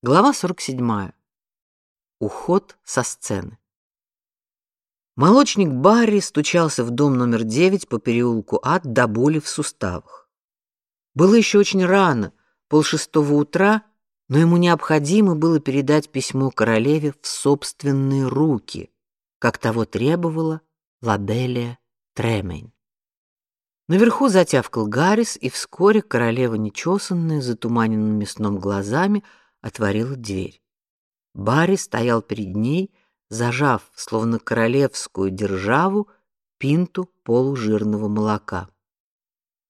Глава 47. Уход со сцены. Молочник Барри стучался в дом номер 9 по переулку Ад до боли в суставах. Было еще очень рано, полшестого утра, но ему необходимо было передать письмо королеве в собственные руки, как того требовала Ладелия Тремейн. Наверху затявкал Гаррис, и вскоре королева, нечесанная, затуманенными сном глазами, отворила дверь. Барри стоял перед ней, зажав, словно королевскую державу, пинту полужирного молока.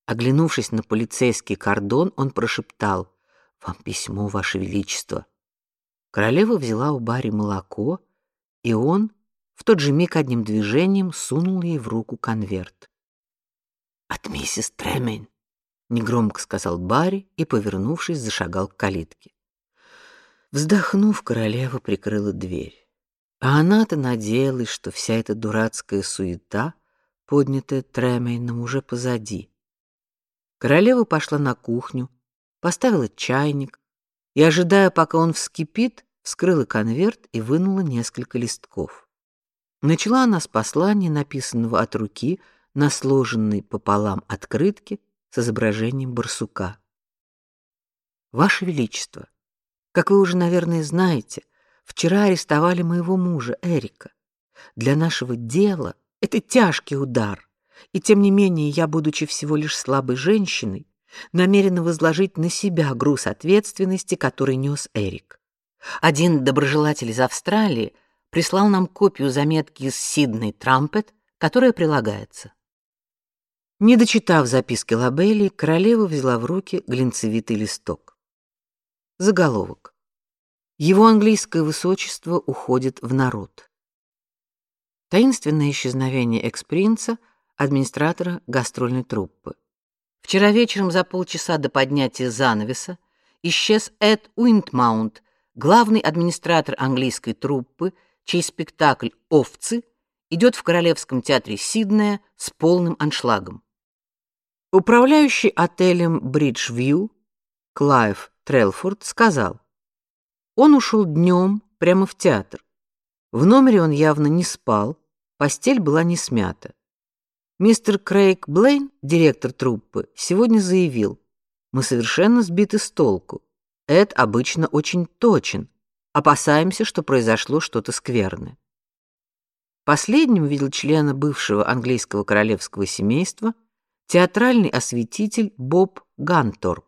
Оглянувшись на полицейский кордон, он прошептал: "Вам письмо, ваше величество". Королева взяла у Барри молоко, и он в тот же миг одним движением сунул ей в руку конверт. "От миссис Тремейн", негромко сказал Барри и, повернувшись, зашагал к калитке. Вздохнув, королева прикрыла дверь. А она-то надеялась, что вся эта дурацкая суета, поднятая Тремейном, уже позади. Королева пошла на кухню, поставила чайник и, ожидая, пока он вскипит, вскрыла конверт и вынула несколько листков. Начала она с послания, написанного от руки на сложенной пополам открытке с изображением барсука. Ваше величество, как вы уже, наверное, знаете, вчера арестовали моего мужа Эрика. Для нашего дела это тяжкий удар, и тем не менее я, будучи всего лишь слабой женщиной, намерена возложить на себя груз ответственности, который нес Эрик. Один доброжелатель из Австралии прислал нам копию заметки из Сидней Трампет, которая прилагается. Не дочитав записки Лабелли, королева взяла в руки глинцевитый листок. Заголовок. Его английское высочество уходит в народ. Таинственное исчезновение экс-принца, администратора гастрольной труппы. Вчера вечером за полчаса до поднятия занавеса исчез Эд Уинтмаунт, главный администратор английской труппы, чей спектакль «Овцы» идет в Королевском театре Сиднея с полным аншлагом. Управляющий отелем Бриджвью Клайв Трелфорд сказал: "Он ушел днем прямо в театр. В номере он явно не спал, постель была не смята. Мистер Крейг Блейн, директор труппы, сегодня заявил: "Мы совершенно сбиты с толку. Эд обычно очень точен. Опасаемся, что произошло что-то скверное". Последним видел члена бывшего английского королевского семейства театральный осветитель Боб Ганторп.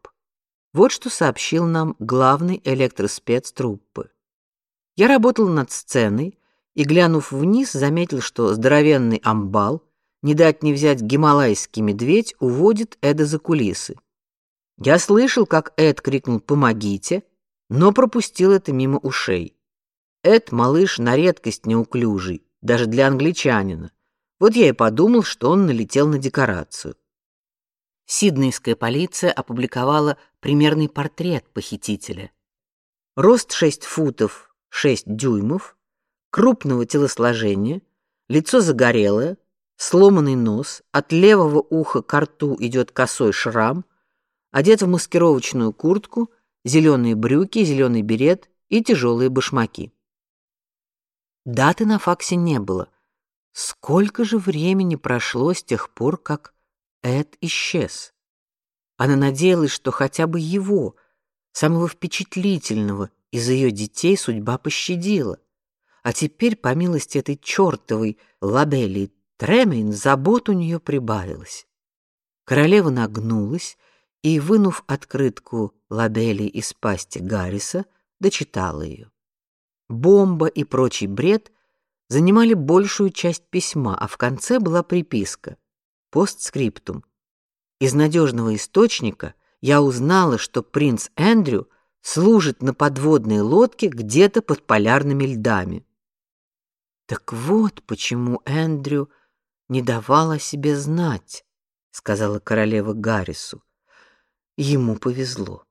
Вот что сообщил нам главный электроспец труппы. Я работал над сценой и, глянув вниз, заметил, что здоровенный амбал, не дать не взять гималайский медведь, уводит Эда за кулисы. Я слышал, как Эд крикнул «помогите», но пропустил это мимо ушей. Эд малыш на редкость неуклюжий, даже для англичанина. Вот я и подумал, что он налетел на декорацию. Сиднейская полиция опубликовала примерный портрет похитителя. Рост 6 футов 6 дюймов, крупного телосложения, лицо загорелое, сломанный нос, от левого уха к рту идет косой шрам, одет в маскировочную куртку, зеленые брюки, зеленый берет и тяжелые башмаки. Даты на факсе не было. Сколько же времени прошло с тех пор, как Эд исчез. Она надеялась, что хотя бы его, самого впечатлительного из ее детей, судьба пощадила. А теперь, по милости этой чертовой Лабелли Тремейн, забот у нее прибавилось. Королева нагнулась и, вынув открытку Лабелли из пасти Гарриса, дочитала ее. Бомба и прочий бред занимали большую часть письма, а в конце была приписка — Постскриптум. Из надежного источника я узнала, что принц Эндрю служит на подводной лодке где-то под полярными льдами. Так вот, почему Эндрю не давал о себе знать, сказала королева Гаррису. Ему повезло.